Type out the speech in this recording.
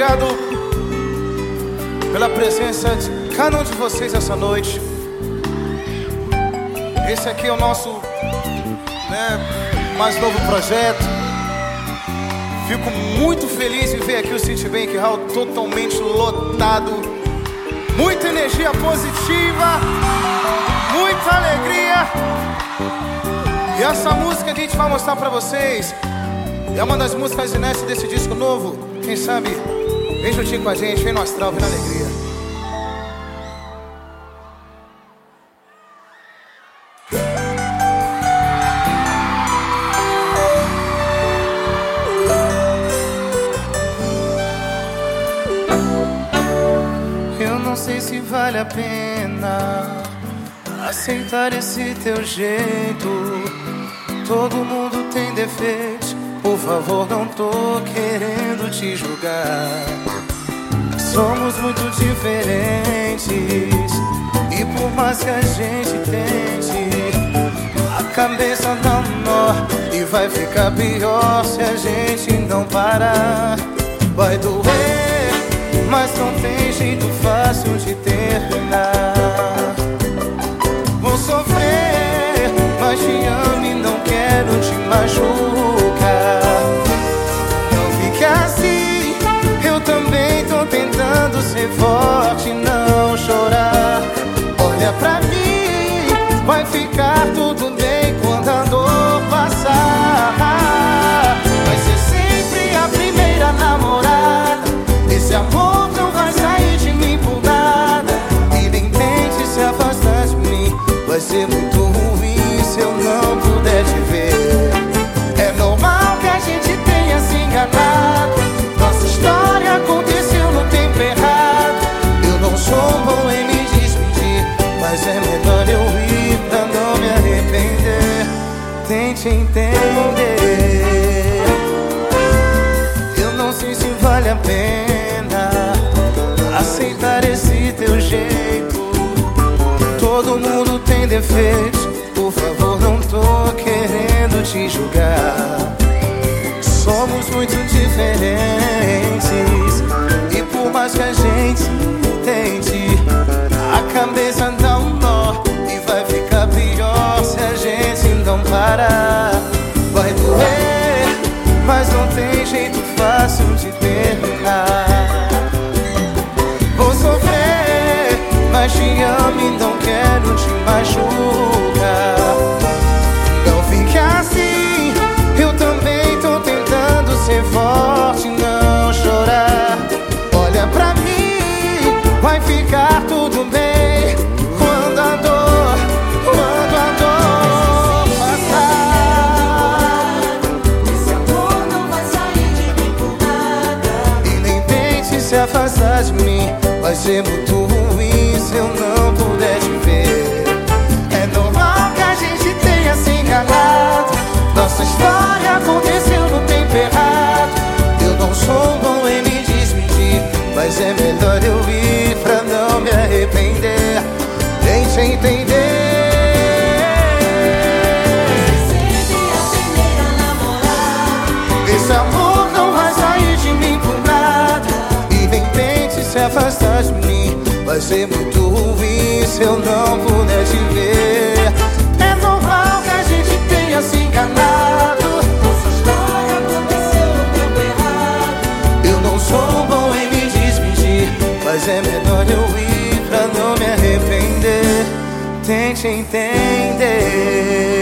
obrigado pela presença de cada um de vocês essa noite. Esse aqui é o nosso né, mais novo projeto. Fico muito feliz em ver aqui o City Bank Hall totalmente lotado. Muita energia positiva, muita alegria. E essa música que a gente vai mostrar pra vocês é uma das músicas inéditas desse disco novo. Quem sabe, vem juntinho com a gente, vem no astral, vem na alegria. Eu não sei se vale a pena aceitar esse teu jeito. Todo mundo tem defeitos, por favor, não tô querendo te julgar. Somos muito diferentes, e por mais que a gente tente, a cabeça dá um nó e vai ficar pior se a gente não parar. Vai doer, mas não tem jeito fácil de terminar. Tentando ser melhor eu ir pra não me arrepender. Tente entender. Eu não sei se vale a pena aceitar esse teu jeito. Todo mundo tem defeitos, por favor, não tô querendo te julgar. Te amo e não quero te machucar. Não fique assim, eu também tô tentando ser forte, não chorar. Olha pra mim, vai ficar tudo bem quando a dor, quando a dor passar. Esse amor não vai sair de mim por nada. E nem tente se afastar de mim Vai ser muito ruim se eu não puder te ver É normal que a gente tenha se enganado. Nossa história aconteceu no tempo errado. Eu não sou bom em me despedir Mas é melhor eu ir pra não me arrepender. Tente entender. Esse amor não vai sair de mim por nada. E nem tente se afastar de mim Vai ser muito ruim se eu não puder te ver. É normal que a gente tenha se enganado. Nossa história aconteceu no tempo errado. Eu não sou bom em me despedir Mas é melhor eu ir pra não me arrepender. Tente entender